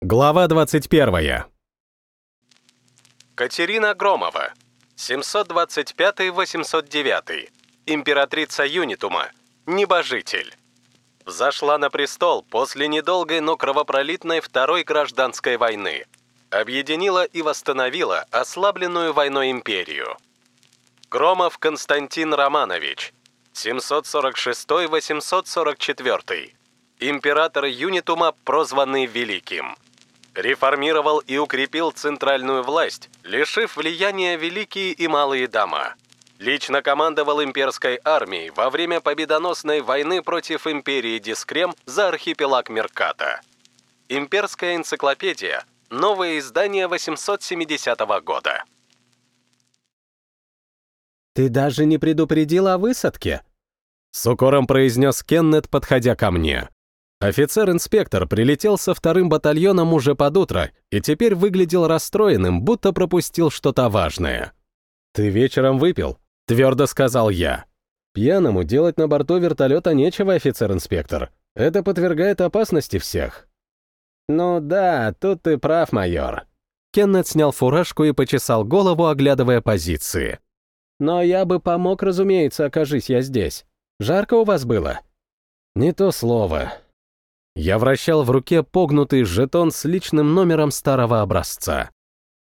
Глава 21. Катерина Громова, 725-809, императрица Юнитума, небожитель. Взошла на престол после недолгой, но кровопролитной Второй гражданской войны. Объединила и восстановила ослабленную войной империю. Громов Константин Романович, 746-844, император Юнитума, прозванный Великим. Реформировал и укрепил центральную власть, лишив влияния великие и малые дома. Лично командовал имперской армией во время победоносной войны против империи Дискрем за архипелаг Мерката. Имперская энциклопедия. Новое издание 870 года. «Ты даже не предупредил о высадке?» С укором произнес Кеннет, подходя ко мне. Офицер-инспектор прилетел со вторым батальоном уже под утро и теперь выглядел расстроенным, будто пропустил что-то важное. «Ты вечером выпил?» — твердо сказал я. «Пьяному делать на борту вертолета нечего, офицер-инспектор. Это подвергает опасности всех». «Ну да, тут ты прав, майор». Кеннет снял фуражку и почесал голову, оглядывая позиции. «Но я бы помог, разумеется, окажись я здесь. Жарко у вас было?» «Не то слово», я вращал в руке погнутый жетон с личным номером старого образца.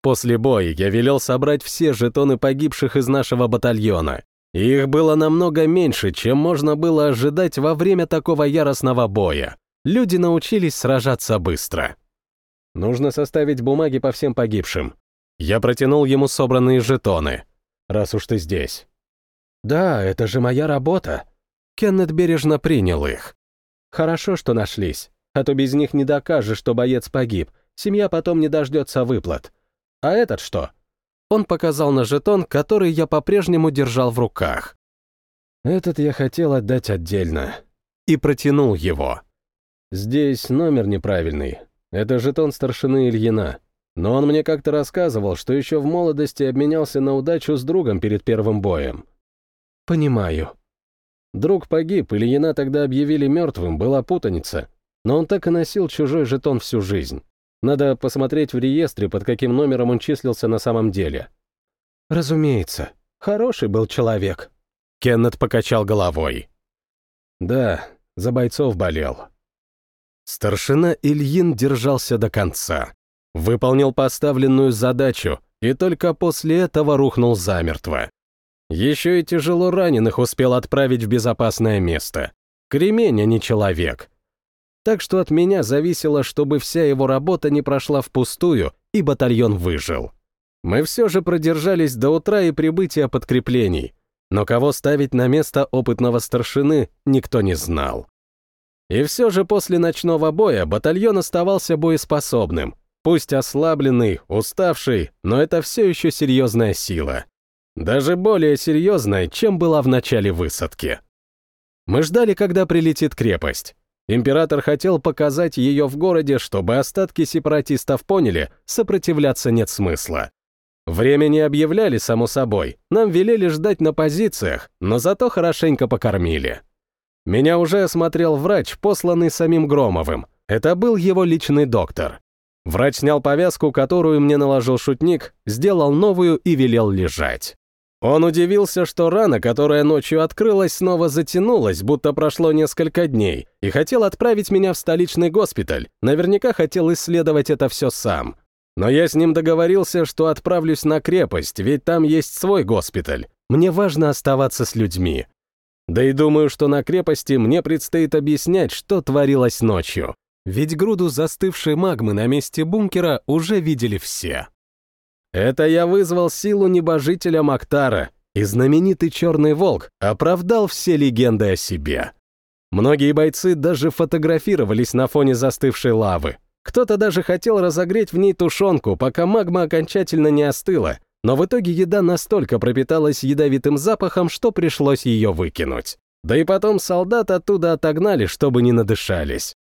После боя я велел собрать все жетоны погибших из нашего батальона. И их было намного меньше, чем можно было ожидать во время такого яростного боя. Люди научились сражаться быстро. Нужно составить бумаги по всем погибшим. Я протянул ему собранные жетоны. Раз уж ты здесь. Да, это же моя работа. Кеннет бережно принял их. Хорошо, что нашлись, а то без них не докажешь, что боец погиб, семья потом не дождется выплат. А этот что? Он показал на жетон, который я по-прежнему держал в руках. Этот я хотел отдать отдельно. И протянул его. Здесь номер неправильный. Это жетон старшины Ильина. Но он мне как-то рассказывал, что еще в молодости обменялся на удачу с другом перед первым боем. Понимаю. Друг погиб, Ильина тогда объявили мертвым, была путаница. Но он так и носил чужой жетон всю жизнь. Надо посмотреть в реестре, под каким номером он числился на самом деле. Разумеется, хороший был человек. Кеннет покачал головой. Да, за бойцов болел. Старшина Ильин держался до конца. Выполнил поставленную задачу и только после этого рухнул замертво. Еще и тяжело раненых успел отправить в безопасное место. Кремень, а не человек. Так что от меня зависело, чтобы вся его работа не прошла впустую, и батальон выжил. Мы все же продержались до утра и прибытия подкреплений, но кого ставить на место опытного старшины, никто не знал. И все же после ночного боя батальон оставался боеспособным, пусть ослабленный, уставший, но это все еще серьезная сила. Даже более серьезной, чем была в начале высадки. Мы ждали, когда прилетит крепость. Император хотел показать ее в городе, чтобы остатки сепаратистов поняли, сопротивляться нет смысла. Время не объявляли, само собой, нам велели ждать на позициях, но зато хорошенько покормили. Меня уже осмотрел врач, посланный самим Громовым. Это был его личный доктор. Врач снял повязку, которую мне наложил шутник, сделал новую и велел лежать. Он удивился, что рана, которая ночью открылась, снова затянулась, будто прошло несколько дней, и хотел отправить меня в столичный госпиталь. Наверняка хотел исследовать это все сам. Но я с ним договорился, что отправлюсь на крепость, ведь там есть свой госпиталь. Мне важно оставаться с людьми. Да и думаю, что на крепости мне предстоит объяснять, что творилось ночью. Ведь груду застывшей магмы на месте бункера уже видели все. Это я вызвал силу небожителя Мактара, и знаменитый Черный Волк оправдал все легенды о себе. Многие бойцы даже фотографировались на фоне застывшей лавы. Кто-то даже хотел разогреть в ней тушенку, пока магма окончательно не остыла, но в итоге еда настолько пропиталась ядовитым запахом, что пришлось ее выкинуть. Да и потом солдат оттуда отогнали, чтобы не надышались.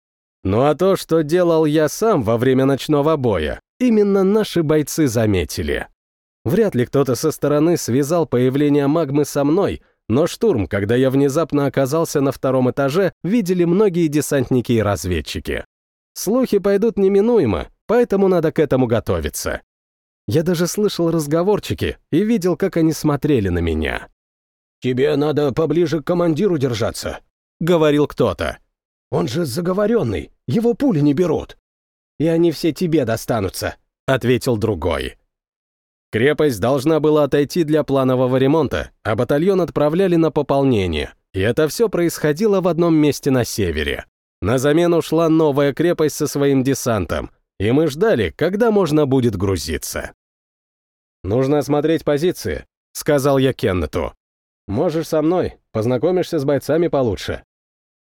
Ну а то, что делал я сам во время ночного боя, именно наши бойцы заметили. Вряд ли кто-то со стороны связал появление магмы со мной, но штурм, когда я внезапно оказался на втором этаже, видели многие десантники и разведчики. Слухи пойдут неминуемо, поэтому надо к этому готовиться. Я даже слышал разговорчики и видел, как они смотрели на меня. «Тебе надо поближе к командиру держаться», — говорил кто-то. «Он же заговоренный, его пули не берут». «И они все тебе достанутся», — ответил другой. Крепость должна была отойти для планового ремонта, а батальон отправляли на пополнение, и это все происходило в одном месте на севере. На замену шла новая крепость со своим десантом, и мы ждали, когда можно будет грузиться. «Нужно осмотреть позиции», — сказал я Кеннету. «Можешь со мной, познакомишься с бойцами получше».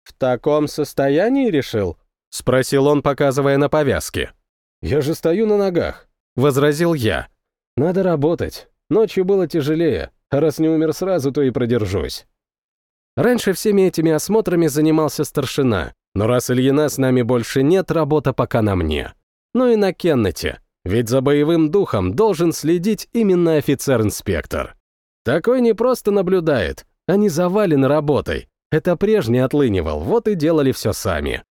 «В таком состоянии решил?» — спросил он, показывая на повязки. «Я же стою на ногах», — возразил я. «Надо работать. Ночью было тяжелее, а раз не умер сразу, то и продержусь». Раньше всеми этими осмотрами занимался старшина, но раз Ильина с нами больше нет, работа пока на мне. Ну и на Кеннете, ведь за боевым духом должен следить именно офицер-инспектор. Такой не просто наблюдает, а не завален работой. Это прежний отлынивал, вот и делали все сами.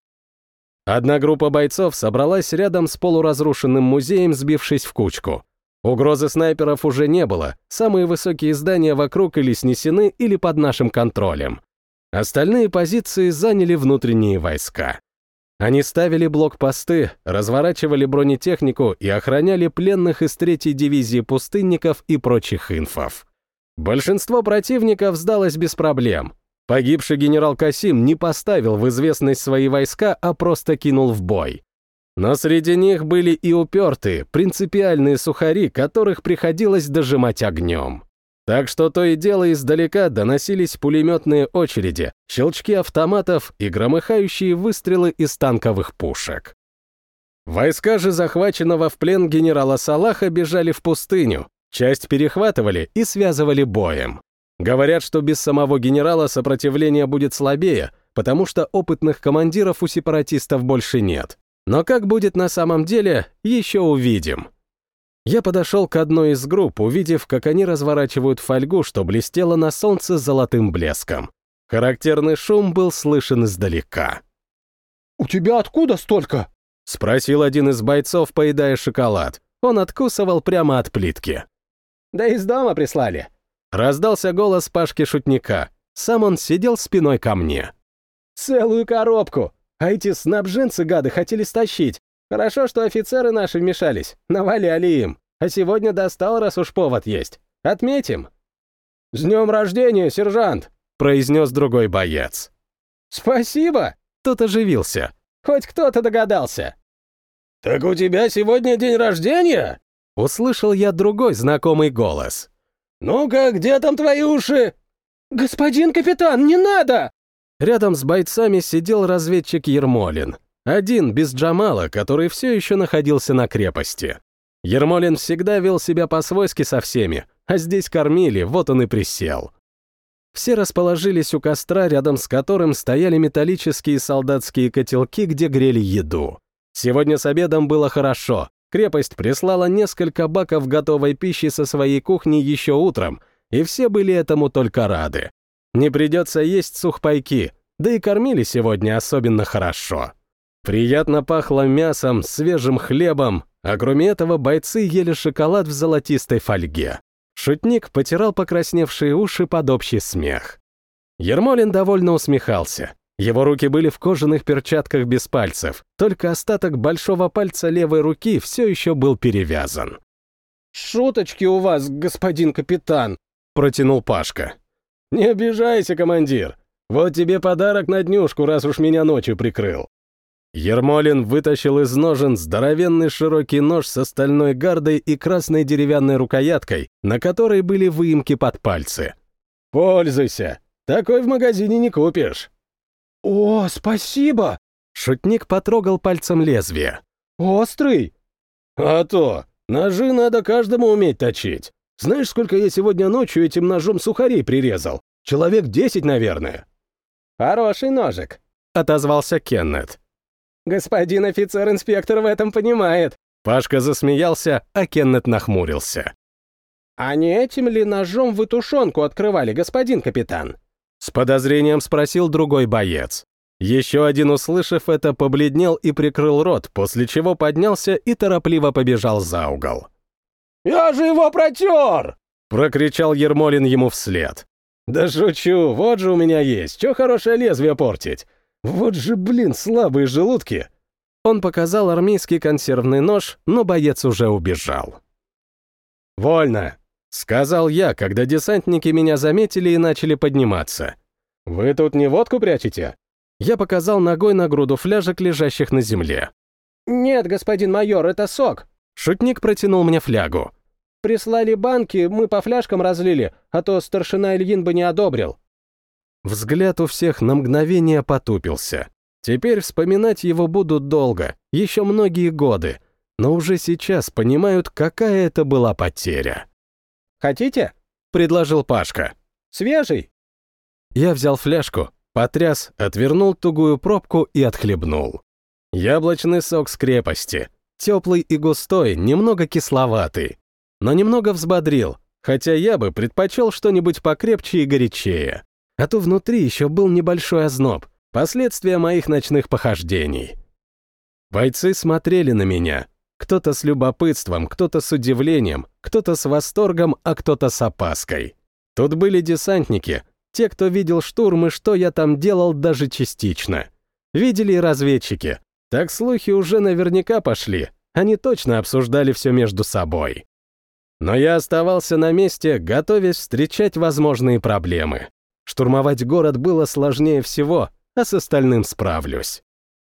Одна группа бойцов собралась рядом с полуразрушенным музеем, сбившись в кучку. Угрозы снайперов уже не было, самые высокие здания вокруг или снесены, или под нашим контролем. Остальные позиции заняли внутренние войска. Они ставили блокпосты, разворачивали бронетехнику и охраняли пленных из третьей дивизии пустынников и прочих инфов. Большинство противников сдалось без проблем. Погибший генерал Касим не поставил в известность свои войска, а просто кинул в бой. Но среди них были и упертые, принципиальные сухари, которых приходилось дожимать огнем. Так что то и дело издалека доносились пулеметные очереди, щелчки автоматов и громыхающие выстрелы из танковых пушек. Войска же захваченного в плен генерала Салаха бежали в пустыню, часть перехватывали и связывали боем. Говорят, что без самого генерала сопротивление будет слабее, потому что опытных командиров у сепаратистов больше нет. Но как будет на самом деле, еще увидим. Я подошел к одной из групп, увидев, как они разворачивают фольгу, что блестело на солнце золотым блеском. Характерный шум был слышен издалека. «У тебя откуда столько?» — спросил один из бойцов, поедая шоколад. Он откусывал прямо от плитки. «Да из дома прислали». Раздался голос Пашки-шутника. Сам он сидел спиной ко мне. «Целую коробку! А эти снабженцы, гады, хотели стащить. Хорошо, что офицеры наши вмешались, наваляли им. А сегодня достал, раз уж повод есть. Отметим». «С днем рождения, сержант!» — произнес другой боец. «Спасибо!» — тот оживился. «Хоть кто-то догадался». «Так у тебя сегодня день рождения?» Услышал я другой знакомый голос. «Ну-ка, где там твои уши?» «Господин капитан, не надо!» Рядом с бойцами сидел разведчик Ермолин. Один, без Джамала, который все еще находился на крепости. Ермолин всегда вел себя по-свойски со всеми, а здесь кормили, вот он и присел. Все расположились у костра, рядом с которым стояли металлические солдатские котелки, где грели еду. Сегодня с обедом было хорошо. Крепость прислала несколько баков готовой пищи со своей кухни еще утром, и все были этому только рады. Не придется есть сухпайки, да и кормили сегодня особенно хорошо. Приятно пахло мясом, свежим хлебом, а кроме этого бойцы ели шоколад в золотистой фольге. Шутник потирал покрасневшие уши под общий смех. Ермолин довольно усмехался. Его руки были в кожаных перчатках без пальцев, только остаток большого пальца левой руки все еще был перевязан. «Шуточки у вас, господин капитан», — протянул Пашка. «Не обижайся, командир. Вот тебе подарок на днюшку, раз уж меня ночью прикрыл». Ермолин вытащил из ножен здоровенный широкий нож с остальной гардой и красной деревянной рукояткой, на которой были выемки под пальцы. «Пользуйся! Такой в магазине не купишь!» «О, спасибо!» Шутник потрогал пальцем лезвие. «Острый!» «А то! Ножи надо каждому уметь точить. Знаешь, сколько я сегодня ночью этим ножом сухарей прирезал? Человек десять, наверное». «Хороший ножик», — отозвался Кеннет. «Господин офицер-инспектор в этом понимает». Пашка засмеялся, а Кеннет нахмурился. «А не этим ли ножом вы тушенку открывали, господин капитан?» С подозрением спросил другой боец. Еще один, услышав это, побледнел и прикрыл рот, после чего поднялся и торопливо побежал за угол. «Я же его протер!» — прокричал Ермолин ему вслед. «Да шучу, вот же у меня есть, что хорошее лезвие портить? Вот же, блин, слабые желудки!» Он показал армейский консервный нож, но боец уже убежал. «Вольно!» — сказал я, когда десантники меня заметили и начали подниматься. «Вы тут не водку прячете?» Я показал ногой на груду фляжек, лежащих на земле. «Нет, господин майор, это сок». Шутник протянул мне флягу. «Прислали банки, мы по фляжкам разлили, а то старшина Ильин бы не одобрил». Взгляд у всех на мгновение потупился. Теперь вспоминать его будут долго, еще многие годы, но уже сейчас понимают, какая это была потеря. «Хотите?» — предложил Пашка. «Свежий?» Я взял фляжку, потряс, отвернул тугую пробку и отхлебнул. Яблочный сок с крепости. Теплый и густой, немного кисловатый. Но немного взбодрил, хотя я бы предпочел что-нибудь покрепче и горячее. А то внутри еще был небольшой озноб, последствия моих ночных похождений. Бойцы смотрели на меня. Кто-то с любопытством, кто-то с удивлением, кто-то с восторгом, а кто-то с опаской. Тут были десантники, те, кто видел штурм и что я там делал даже частично. Видели и разведчики. Так слухи уже наверняка пошли. Они точно обсуждали все между собой. Но я оставался на месте, готовясь встречать возможные проблемы. Штурмовать город было сложнее всего, а с остальным справлюсь.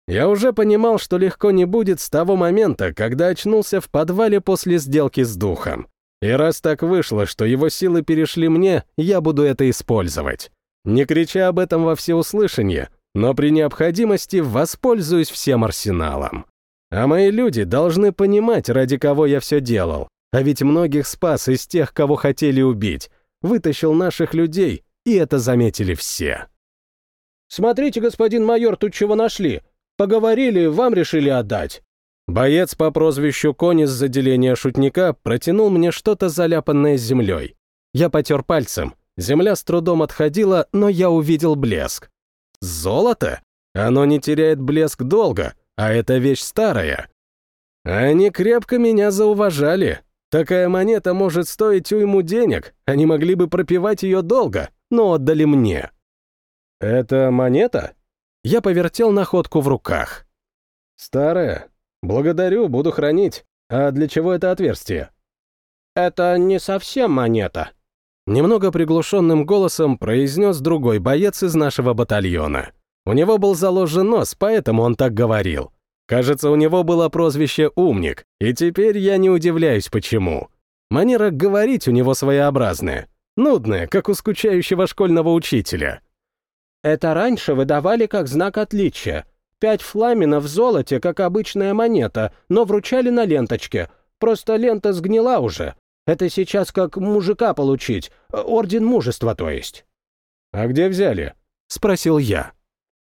Я уже понимал, что легко не будет с того момента, когда очнулся в подвале после сделки с духом. И раз так вышло, что его силы перешли мне, я буду это использовать. Не крича об этом во всеуслышание, но при необходимости воспользуюсь всем арсеналом. А мои люди должны понимать, ради кого я все делал. А ведь многих спас из тех, кого хотели убить. Вытащил наших людей, и это заметили все. «Смотрите, господин майор, тут чего нашли. Поговорили, вам решили отдать». Боец по прозвищу Конь из отделения шутника протянул мне что-то заляпанное землей. Я потер пальцем. Земля с трудом отходила, но я увидел блеск. Золото? Оно не теряет блеск долго, а эта вещь старая. Они крепко меня зауважали. Такая монета может стоить уйму денег, они могли бы пропивать ее долго, но отдали мне. «Это монета?» Я повертел находку в руках. «Старая. Благодарю, буду хранить. А для чего это отверстие?» «Это не совсем монета», — немного приглушенным голосом произнес другой боец из нашего батальона. У него был заложен нос, поэтому он так говорил. Кажется, у него было прозвище «Умник», и теперь я не удивляюсь, почему. Манера говорить у него своеобразная, нудная, как у скучающего школьного учителя. «Это раньше выдавали как знак отличия. Пять фламенов в золоте, как обычная монета, но вручали на ленточке. Просто лента сгнила уже. Это сейчас как мужика получить, орден мужества, то есть». «А где взяли?» — спросил я.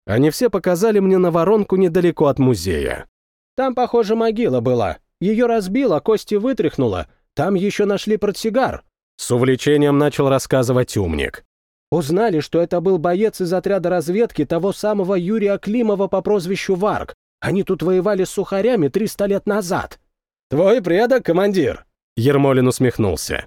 Они все показали мне на воронку недалеко от музея. «Там, похоже, могила была. Ее разбило, кости вытряхнуло. Там еще нашли портсигар». С увлечением начал рассказывать умник. Узнали, что это был боец из отряда разведки того самого Юрия Климова по прозвищу Варг. Они тут воевали с сухарями 300 лет назад. «Твой предок, командир!» Ермолин усмехнулся.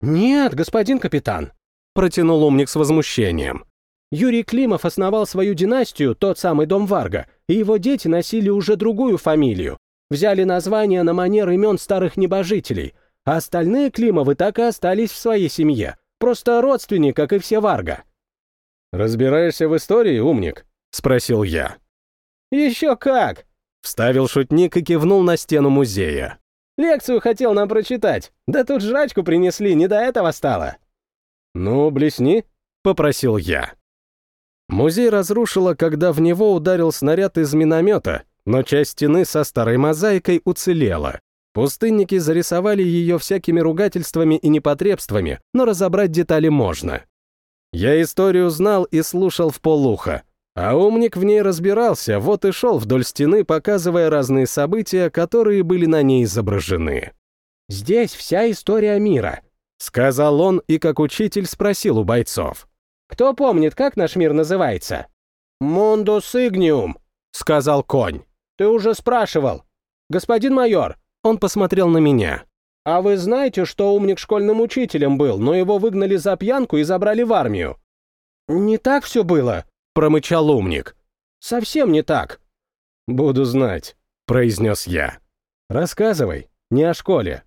«Нет, господин капитан», — протянул умник с возмущением. «Юрий Климов основал свою династию, тот самый дом Варга, и его дети носили уже другую фамилию. Взяли название на манер имен старых небожителей, а остальные Климовы так и остались в своей семье. Просто родственник, как и все Варга». «Разбираешься в истории, умник?» — спросил я. «Еще как!» — вставил шутник и кивнул на стену музея. «Лекцию хотел нам прочитать. Да тут жрачку принесли, не до этого стало». «Ну, блесни», — попросил я. Музей разрушило, когда в него ударил снаряд из миномета, но часть стены со старой мозаикой уцелела. Пустынники зарисовали ее всякими ругательствами и непотребствами, но разобрать детали можно. Я историю знал и слушал в полуха, а умник в ней разбирался, вот и шел вдоль стены, показывая разные события, которые были на ней изображены. «Здесь вся история мира», — сказал он и как учитель спросил у бойцов. «Кто помнит, как наш мир называется?» «Мундус игниум», — сказал конь. «Ты уже спрашивал. Господин майор», — он посмотрел на меня. «А вы знаете, что умник школьным учителем был, но его выгнали за пьянку и забрали в армию?» «Не так все было», — промычал умник. «Совсем не так». «Буду знать», — произнес я. «Рассказывай, не о школе».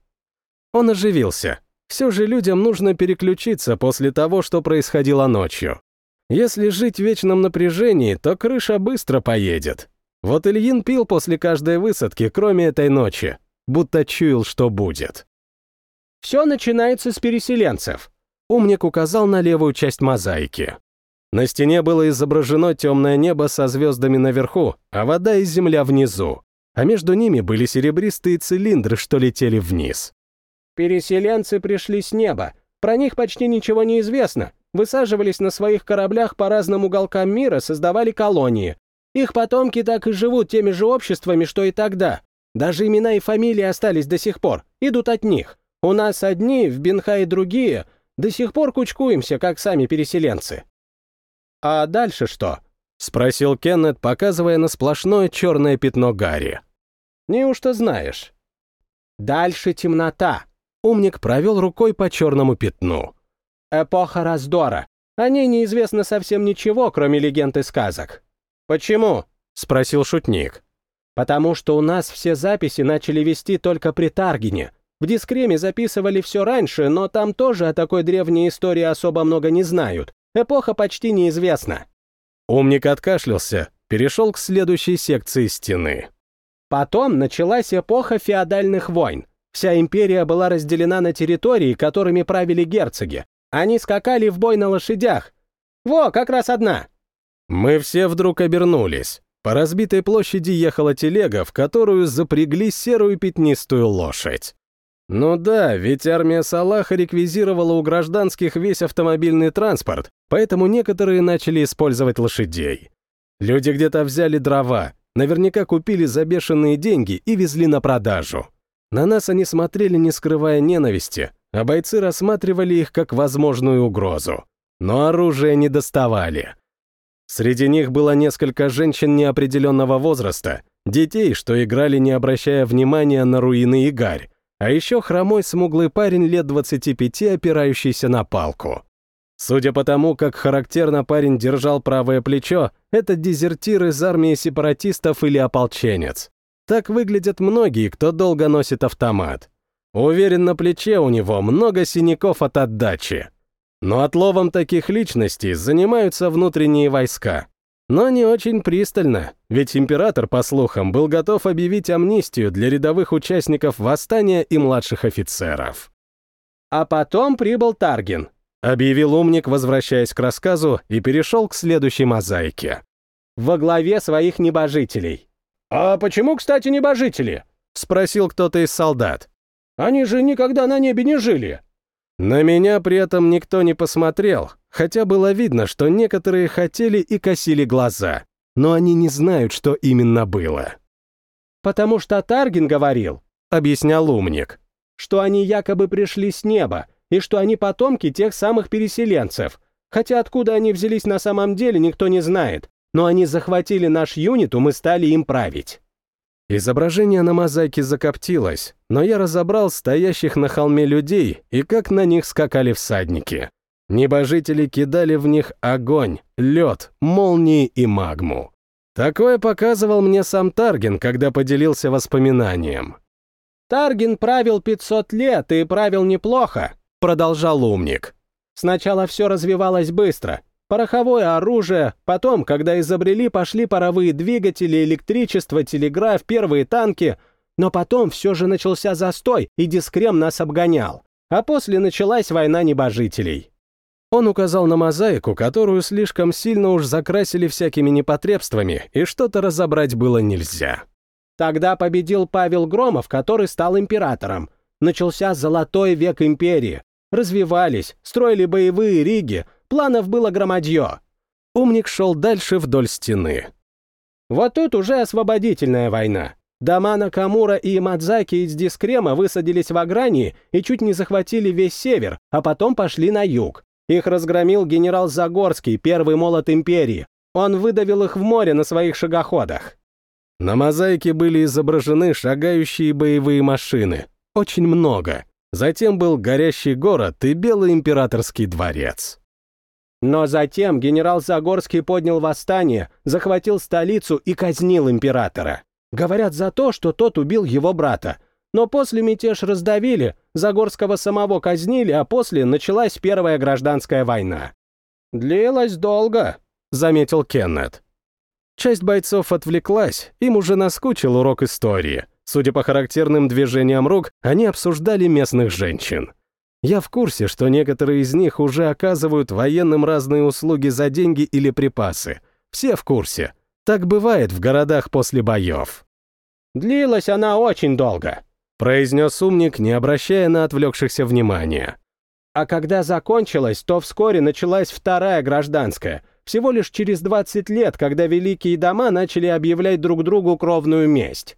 Он оживился. Все же людям нужно переключиться после того, что происходило ночью. Если жить в вечном напряжении, то крыша быстро поедет. Вот Ильин пил после каждой высадки, кроме этой ночи, будто чуял, что будет. «Все начинается с переселенцев», — умник указал на левую часть мозаики. На стене было изображено темное небо со звездами наверху, а вода и земля внизу, а между ними были серебристые цилиндры, что летели вниз. Переселенцы пришли с неба. Про них почти ничего не известно. Высаживались на своих кораблях по разным уголкам мира, создавали колонии. Их потомки так и живут теми же обществами, что и тогда. Даже имена и фамилии остались до сих пор, идут от них. У нас одни, в Бенха и другие, до сих пор кучкуемся, как сами переселенцы. А дальше что? — спросил Кеннет, показывая на сплошное черное пятно Гарри. «Неужто знаешь?» «Дальше темнота», Умник провел рукой по черному пятну. «Эпоха раздора. О ней неизвестно совсем ничего, кроме легенд и сказок». «Почему?» — спросил шутник. «Потому что у нас все записи начали вести только при Таргине. В Дискреме записывали все раньше, но там тоже о такой древней истории особо много не знают. Эпоха почти неизвестна». Умник откашлялся, перешел к следующей секции стены. Потом началась эпоха феодальных войн. Вся империя была разделена на территории, которыми правили герцоги. Они скакали в бой на лошадях. Во, как раз одна. Мы все вдруг обернулись. По разбитой площади ехала телега, в которую запрягли серую пятнистую лошадь. Ну да, ведь армия Салаха реквизировала у гражданских весь автомобильный транспорт, поэтому некоторые начали использовать лошадей. Люди где-то взяли дрова, наверняка купили за бешеные деньги и везли на продажу. На нас они смотрели, не скрывая ненависти, а бойцы рассматривали их как возможную угрозу. Но оружие не доставали. Среди них было несколько женщин неопределенного возраста, детей, что играли, не обращая внимания на руины и гарь, а еще хромой смуглый парень лет 25, опирающийся на палку. Судя по тому, как характерно парень держал правое плечо, это дезертир из армии сепаратистов или ополченец. Так выглядят многие, кто долго носит автомат. Уверен, на плече у него много синяков от отдачи. Но отловом таких личностей занимаются внутренние войска. Но не очень пристально, ведь император, по слухам, был готов объявить амнистию для рядовых участников восстания и младших офицеров. «А потом прибыл Таргин», — объявил умник, возвращаясь к рассказу, и перешел к следующей мозаике. «Во главе своих небожителей. «А почему, кстати, небожители?» — спросил кто-то из солдат. «Они же никогда на небе не жили». На меня при этом никто не посмотрел, хотя было видно, что некоторые хотели и косили глаза, но они не знают, что именно было. «Потому что Таргин говорил», — объяснял умник, «что они якобы пришли с неба, и что они потомки тех самых переселенцев, хотя откуда они взялись на самом деле, никто не знает, но они захватили наш юнитум и стали им править. Изображение на мозаике закоптилось, но я разобрал стоящих на холме людей и как на них скакали всадники. Небожители кидали в них огонь, лед, молнии и магму. Такое показывал мне сам Тарген, когда поделился воспоминанием. «Тарген правил 500 лет и правил неплохо», — продолжал умник. «Сначала все развивалось быстро, Пороховое оружие, потом, когда изобрели, пошли паровые двигатели, электричество, телеграф, первые танки, но потом все же начался застой, и дискрем нас обгонял. А после началась война небожителей. Он указал на мозаику, которую слишком сильно уж закрасили всякими непотребствами, и что-то разобрать было нельзя. Тогда победил Павел Громов, который стал императором. Начался золотой век империи. Развивались, строили боевые риги, Планов было громадье. Умник шел дальше вдоль стены. Вот тут уже освободительная война. Дома Накамура и Мадзаки из Дискрема высадились в Агрании и чуть не захватили весь север, а потом пошли на юг. Их разгромил генерал Загорский, первый молот империи. Он выдавил их в море на своих шагоходах. На мозаике были изображены шагающие боевые машины. Очень много. Затем был горящий город и белый императорский дворец. Но затем генерал Загорский поднял восстание, захватил столицу и казнил императора. Говорят за то, что тот убил его брата. Но после мятеж раздавили, Загорского самого казнили, а после началась Первая гражданская война. «Длилась долго», — заметил Кеннет. Часть бойцов отвлеклась, им уже наскучил урок истории. Судя по характерным движениям рук, они обсуждали местных женщин. Я в курсе, что некоторые из них уже оказывают военным разные услуги за деньги или припасы. Все в курсе. Так бывает в городах после боев. «Длилась она очень долго», — произнес умник, не обращая на отвлекшихся внимания. А когда закончилась, то вскоре началась вторая гражданская — всего лишь через 20 лет, когда великие дома начали объявлять друг другу кровную месть.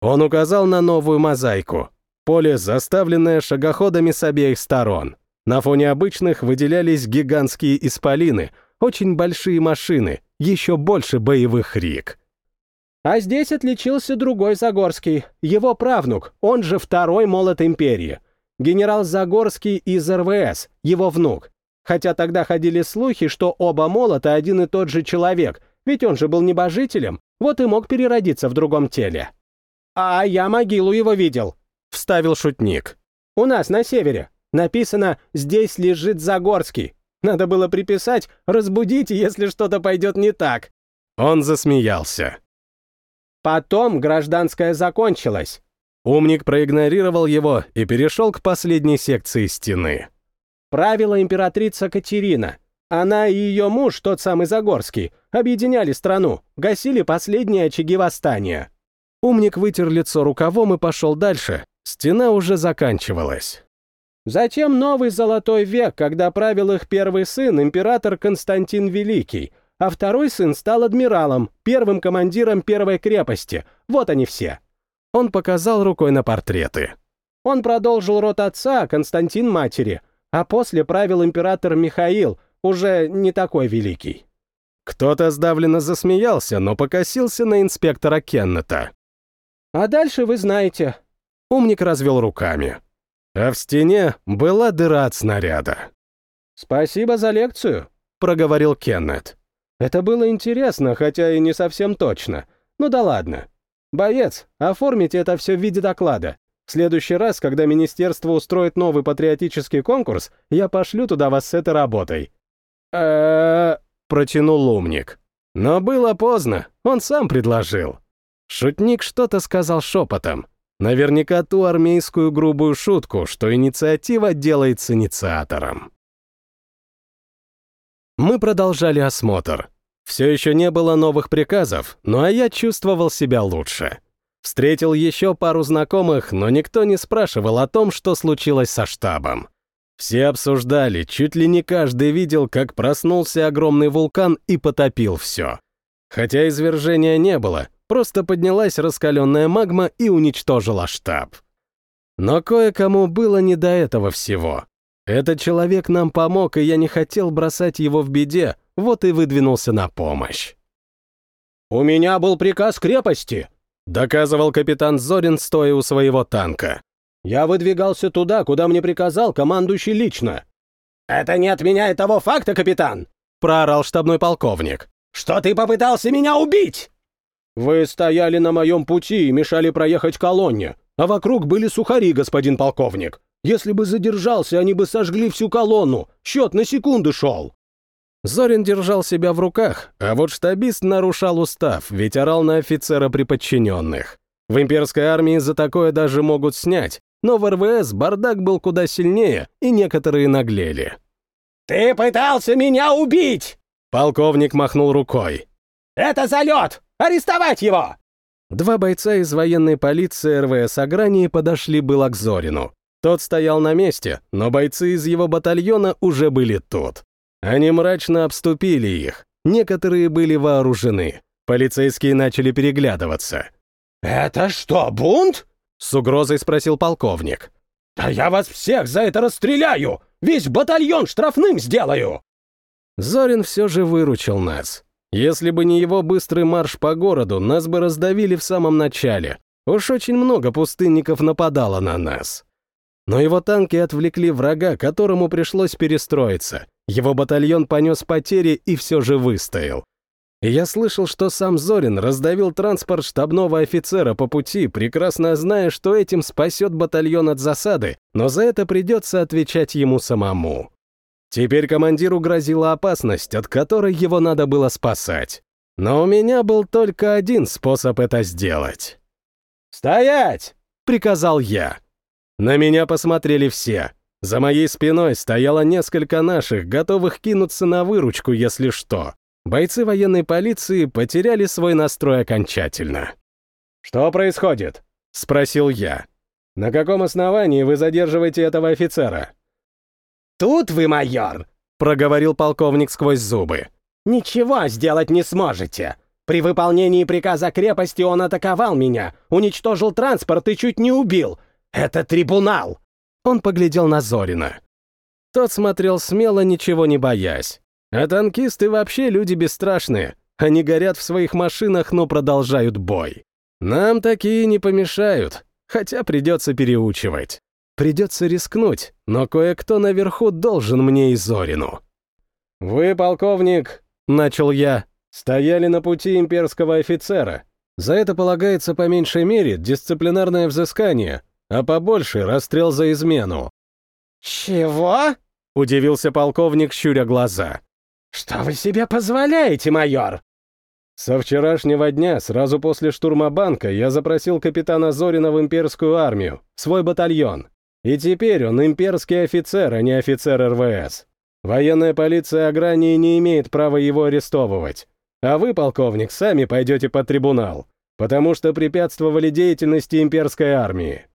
Он указал на новую мозаику. Поле, заставленное шагоходами с обеих сторон. На фоне обычных выделялись гигантские исполины, очень большие машины, еще больше боевых рик. А здесь отличился другой Загорский, его правнук, он же второй молот империи. Генерал Загорский из РВС, его внук. Хотя тогда ходили слухи, что оба молота один и тот же человек, ведь он же был небожителем, вот и мог переродиться в другом теле. «А я могилу его видел», — вставил шутник. «У нас на севере. Написано «Здесь лежит Загорский». Надо было приписать «Разбудите, если что-то пойдет не так». Он засмеялся. Потом гражданская закончилась. Умник проигнорировал его и перешел к последней секции стены. Правила императрица Катерина. Она и ее муж, тот самый Загорский, объединяли страну, гасили последние очаги восстания. Умник вытер лицо рукавом и пошел дальше. Стена уже заканчивалась. Затем новый золотой век, когда правил их первый сын, император Константин Великий, а второй сын стал адмиралом, первым командиром первой крепости. Вот они все. Он показал рукой на портреты. Он продолжил род отца, Константин матери, а после правил император Михаил, уже не такой великий. Кто-то сдавленно засмеялся, но покосился на инспектора Кеннета. «А дальше вы знаете». Умник развел руками. А в стене была дыра от снаряда. «Спасибо за лекцию», — проговорил Кеннет. «Это было интересно, хотя и не совсем точно. Ну да ладно. Боец, оформите это все в виде доклада. В следующий раз, когда министерство устроит новый патриотический конкурс, я пошлю туда вас с этой работой». протянул умник. Но было поздно, он сам предложил. Шутник что-то сказал шепотом. Наверняка ту армейскую грубую шутку, что инициатива делается инициатором. Мы продолжали осмотр. Все еще не было новых приказов, ну я чувствовал себя лучше. Встретил еще пару знакомых, но никто не спрашивал о том, что случилось со штабом. Все обсуждали, чуть ли не каждый видел, как проснулся огромный вулкан и потопил все. Хотя извержения не было, просто поднялась раскаленная магма и уничтожила штаб. Но кое-кому было не до этого всего. Этот человек нам помог, и я не хотел бросать его в беде, вот и выдвинулся на помощь. «У меня был приказ крепости», доказывал капитан Зорин, стоя у своего танка. «Я выдвигался туда, куда мне приказал командующий лично». «Это не отменяет того факта, капитан!» — проорал штабной полковник. «Что ты попытался меня убить?» «Вы стояли на моем пути и мешали проехать колонне, а вокруг были сухари, господин полковник. Если бы задержался, они бы сожгли всю колонну. Счет на секунду шел». Зорин держал себя в руках, а вот штабист нарушал устав, ведь орал на офицера при подчиненных. В имперской армии за такое даже могут снять, но в РВС бардак был куда сильнее, и некоторые наглели. «Ты пытался меня убить!» Полковник махнул рукой. «Это залет! Арестовать его!» Два бойца из военной полиции РВС Агрании подошли было к Зорину. Тот стоял на месте, но бойцы из его батальона уже были тут. Они мрачно обступили их. Некоторые были вооружены. Полицейские начали переглядываться. «Это что, бунт?» — с угрозой спросил полковник. «Да я вас всех за это расстреляю! Весь батальон штрафным сделаю!» Зорин все же выручил нас. Если бы не его быстрый марш по городу, нас бы раздавили в самом начале. Уж очень много пустынников нападало на нас. Но его танки отвлекли врага, которому пришлось перестроиться. Его батальон понес потери и все же выстоял. Я слышал, что сам Зорин раздавил транспорт штабного офицера по пути, прекрасно зная, что этим спасет батальон от засады, но за это придется отвечать ему самому. Теперь командиру грозила опасность, от которой его надо было спасать. Но у меня был только один способ это сделать. «Стоять!» — приказал я. На меня посмотрели все. За моей спиной стояло несколько наших, готовых кинуться на выручку, если что. Бойцы военной полиции потеряли свой настрой окончательно. «Что происходит?» — спросил я. «На каком основании вы задерживаете этого офицера?» «Тут вы, майор!» — проговорил полковник сквозь зубы. «Ничего сделать не сможете. При выполнении приказа крепости он атаковал меня, уничтожил транспорт и чуть не убил. Это трибунал!» Он поглядел на Зорина. Тот смотрел смело, ничего не боясь. А танкисты вообще люди бесстрашные. Они горят в своих машинах, но продолжают бой. Нам такие не помешают, хотя придется переучивать. Придется рискнуть, но кое-кто наверху должен мне и Зорину. «Вы, полковник», — начал я, — «стояли на пути имперского офицера. За это полагается по меньшей мере дисциплинарное взыскание, а побольше — расстрел за измену». «Чего?» — удивился полковник, щуря глаза. «Что вы себе позволяете, майор?» Со вчерашнего дня, сразу после штурма банка, я запросил капитана Зорина в имперскую армию, свой батальон. И теперь он имперский офицер, а не офицер РВС. Военная полиция Агрании не имеет права его арестовывать. А вы, полковник, сами пойдете под трибунал, потому что препятствовали деятельности имперской армии.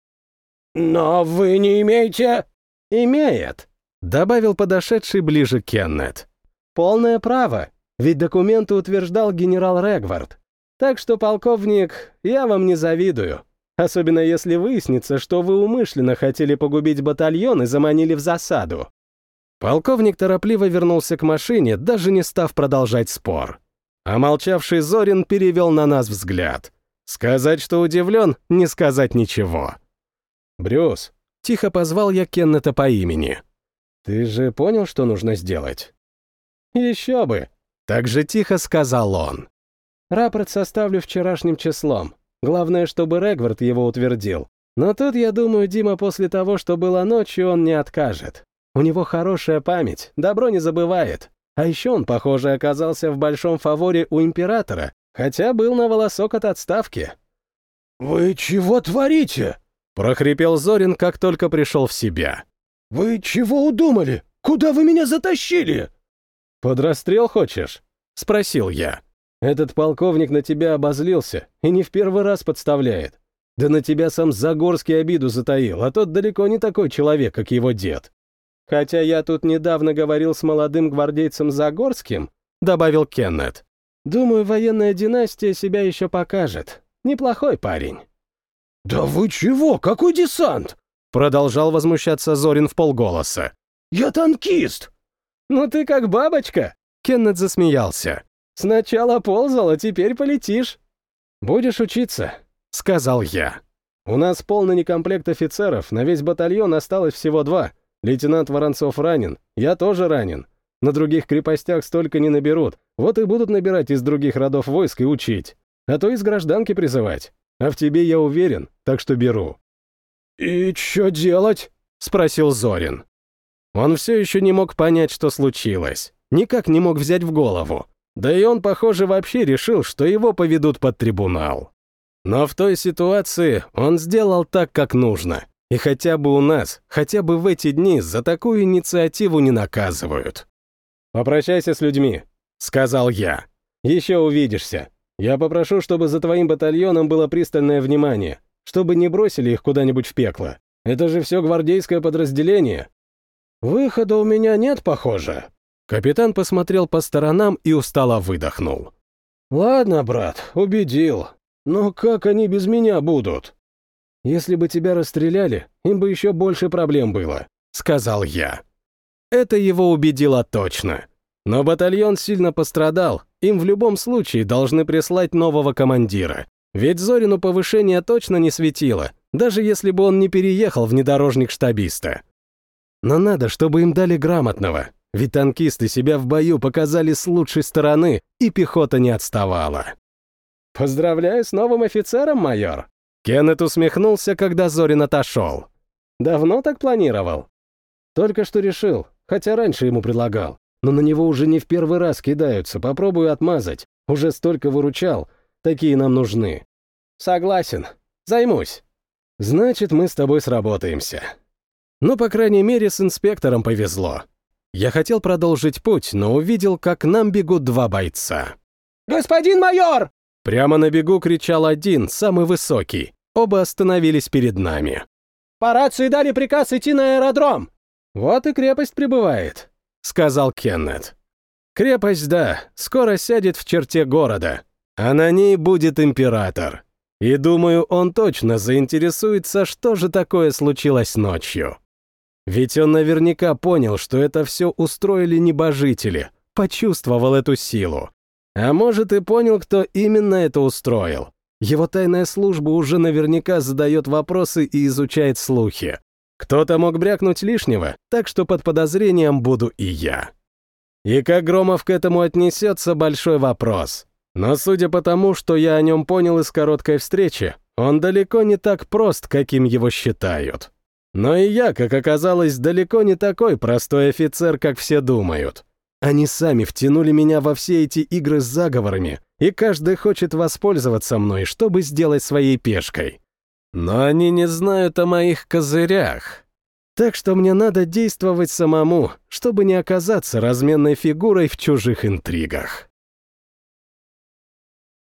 «Но вы не имеете...» «Имеет», — добавил подошедший ближе Кеннет. «Полное право, ведь документы утверждал генерал Регвард. Так что, полковник, я вам не завидую. Особенно если выяснится, что вы умышленно хотели погубить батальон и заманили в засаду. Полковник торопливо вернулся к машине, даже не став продолжать спор. А молчавший Зорин перевел на нас взгляд. Сказать, что удивлен, не сказать ничего. «Брюс», — тихо позвал я Кеннета по имени. «Ты же понял, что нужно сделать?» «Еще бы», — так же тихо сказал он. «Рапорт составлю вчерашним числом. Главное, чтобы Регвард его утвердил. Но тут, я думаю, Дима после того, что было ночью, он не откажет. У него хорошая память, добро не забывает. А еще он, похоже, оказался в большом фаворе у императора, хотя был на волосок от отставки. «Вы чего творите?» — прохрипел Зорин, как только пришел в себя. «Вы чего удумали? Куда вы меня затащили?» «Под расстрел хочешь?» — спросил я. Этот полковник на тебя обозлился и не в первый раз подставляет. Да на тебя сам Загорский обиду затаил, а тот далеко не такой человек, как его дед. Хотя я тут недавно говорил с молодым гвардейцем Загорским, добавил Кеннет. Думаю, военная династия себя еще покажет. Неплохой парень. «Да вы чего? Какой десант?» Продолжал возмущаться Зорин в полголоса. «Я танкист!» «Ну ты как бабочка!» Кеннет засмеялся. Сначала ползал, а теперь полетишь. Будешь учиться, сказал я. У нас полный некомплект офицеров, на весь батальон осталось всего два. Лейтенант Воронцов ранен, я тоже ранен. На других крепостях столько не наберут, вот и будут набирать из других родов войск и учить. А то из гражданки призывать. А в тебе я уверен, так что беру». «И что делать?» — спросил Зорин. Он все еще не мог понять, что случилось. Никак не мог взять в голову. Да и он, похоже, вообще решил, что его поведут под трибунал. Но в той ситуации он сделал так, как нужно. И хотя бы у нас, хотя бы в эти дни за такую инициативу не наказывают. «Попрощайся с людьми», — сказал я. «Еще увидишься. Я попрошу, чтобы за твоим батальоном было пристальное внимание, чтобы не бросили их куда-нибудь в пекло. Это же все гвардейское подразделение». «Выхода у меня нет, похоже», Капитан посмотрел по сторонам и устало выдохнул. «Ладно, брат, убедил. Но как они без меня будут?» «Если бы тебя расстреляли, им бы еще больше проблем было», — сказал я. Это его убедило точно. Но батальон сильно пострадал, им в любом случае должны прислать нового командира. Ведь Зорину повышение точно не светило, даже если бы он не переехал внедорожник штабиста. Но надо, чтобы им дали грамотного, ведь танкисты себя в бою показали с лучшей стороны, и пехота не отставала. «Поздравляю с новым офицером, майор!» Кеннет усмехнулся, когда Зорин отошел. «Давно так планировал?» «Только что решил, хотя раньше ему предлагал но на него уже не в первый раз кидаются, попробую отмазать. Уже столько выручал, такие нам нужны. Согласен, займусь. Значит, мы с тобой сработаемся. Ну, по крайней мере, с инспектором повезло. Я хотел продолжить путь, но увидел, как к нам бегут два бойца. «Господин майор!» Прямо на бегу кричал один, самый высокий. Оба остановились перед нами. «По рации дали приказ идти на аэродром!» «Вот и крепость прибывает», — сказал Кеннет. «Крепость, да, скоро сядет в черте города, а на ней будет император. И думаю, он точно заинтересуется, что же такое случилось ночью. Ведь он наверняка понял, что это все устроили небожители, почувствовал эту силу. А может и понял, кто именно это устроил. Его тайная служба уже наверняка задает вопросы и изучает слухи. Кто-то мог брякнуть лишнего, так что под подозрением буду и я. И как Громов к этому отнесется, большой вопрос. Но судя по тому, что я о нем понял из короткой встречи, он далеко не так прост, каким его считают. Но и я, как оказалось, далеко не такой простой офицер, как все думают. Они сами втянули меня во все эти игры с заговорами, и каждый хочет воспользоваться мной, чтобы сделать своей пешкой. Но они не знают о моих козырях. Так что мне надо действовать самому, чтобы не оказаться разменной фигурой в чужих интригах.